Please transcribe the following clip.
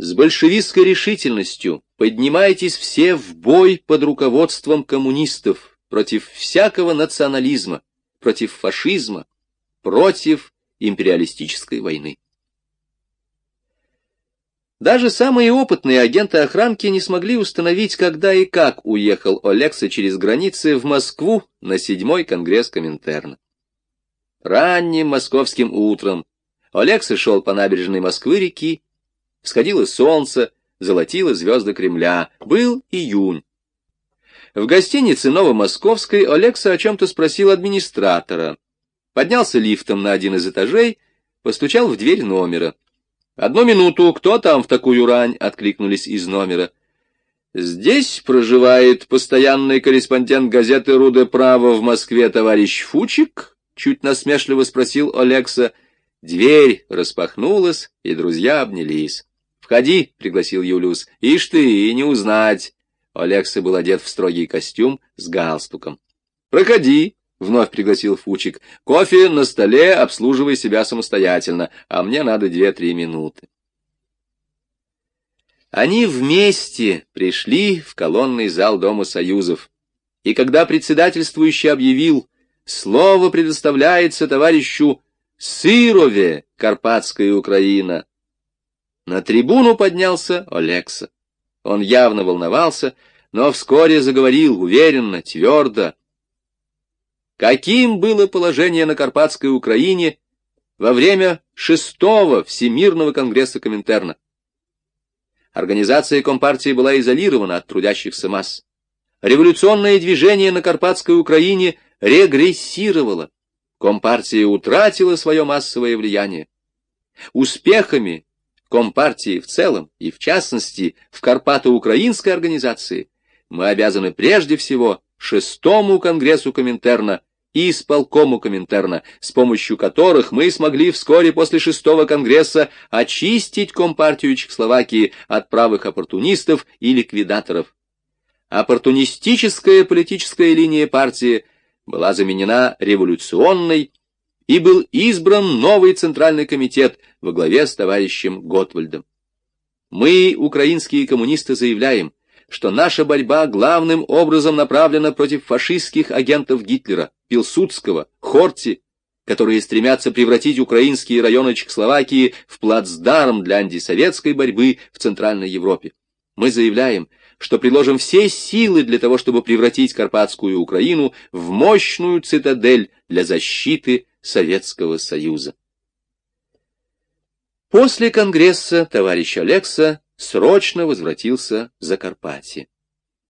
С большевистской решительностью поднимайтесь все в бой под руководством коммунистов против всякого национализма, против фашизма, против империалистической войны. Даже самые опытные агенты охранки не смогли установить, когда и как уехал Олекса через границы в Москву на седьмой конгресс Коминтерна. Ранним московским утром Олекса шел по набережной Москвы-реки, всходило солнце, золотило звезды Кремля, был июнь. В гостинице Новомосковской Олекса о чем-то спросил администратора, поднялся лифтом на один из этажей, постучал в дверь номера. «Одну минуту, кто там в такую рань?» — откликнулись из номера. «Здесь проживает постоянный корреспондент газеты «Руде Право» в Москве товарищ Фучик?» — чуть насмешливо спросил Олекса. Дверь распахнулась, и друзья обнялись. «Входи», — пригласил Юлиус. «Ишь ты, и не узнать». Олекса был одет в строгий костюм с галстуком. «Проходи», — вновь пригласил Фучик. — Кофе на столе, обслуживай себя самостоятельно, а мне надо две-три минуты. Они вместе пришли в колонный зал Дома Союзов. И когда председательствующий объявил, слово предоставляется товарищу Сырове, Карпатская Украина, на трибуну поднялся Олекса. Он явно волновался, но вскоре заговорил уверенно, твердо, каким было положение на Карпатской Украине во время шестого Всемирного конгресса Коминтерна. Организация Компартии была изолирована от трудящихся масс. Революционное движение на Карпатской Украине регрессировало. Компартия утратила свое массовое влияние. Успехами Компартии в целом и, в частности, в Карпато-Украинской организации мы обязаны прежде всего шестому Конгрессу Коминтерна и исполкому Коминтерна, с помощью которых мы смогли вскоре после шестого конгресса очистить Компартию Чехословакии от правых оппортунистов и ликвидаторов. Оппортунистическая политическая линия партии была заменена революционной, и был избран новый Центральный комитет во главе с товарищем Готвальдом. Мы, украинские коммунисты, заявляем, что наша борьба главным образом направлена против фашистских агентов Гитлера, Пилсудского, Хорти, которые стремятся превратить украинские районы Чехословакии в плацдарм для антисоветской борьбы в Центральной Европе. Мы заявляем, что приложим все силы для того, чтобы превратить Карпатскую Украину в мощную цитадель для защиты Советского Союза. После Конгресса товарищ Алекса срочно возвратился в Закарпатье.